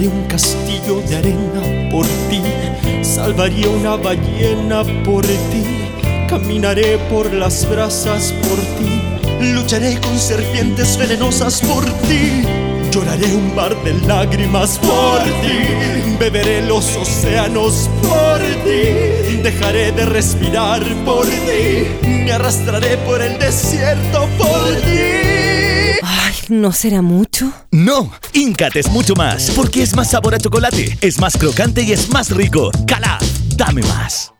Levantaré un castillo de arena por ti, salvaría una ballena por ti, caminaré por las brasas por ti, lucharé con serpientes venenosas por ti. Lloraré un mar de lágrimas por ti, beberé los océanos por ti, dejaré de respirar por ti, me arrastraré por el desierto por ti. ¿No será mucho? No, Incat es mucho más, porque es más sabor a chocolate, es más crocante y es más rico. Calaf, dame más.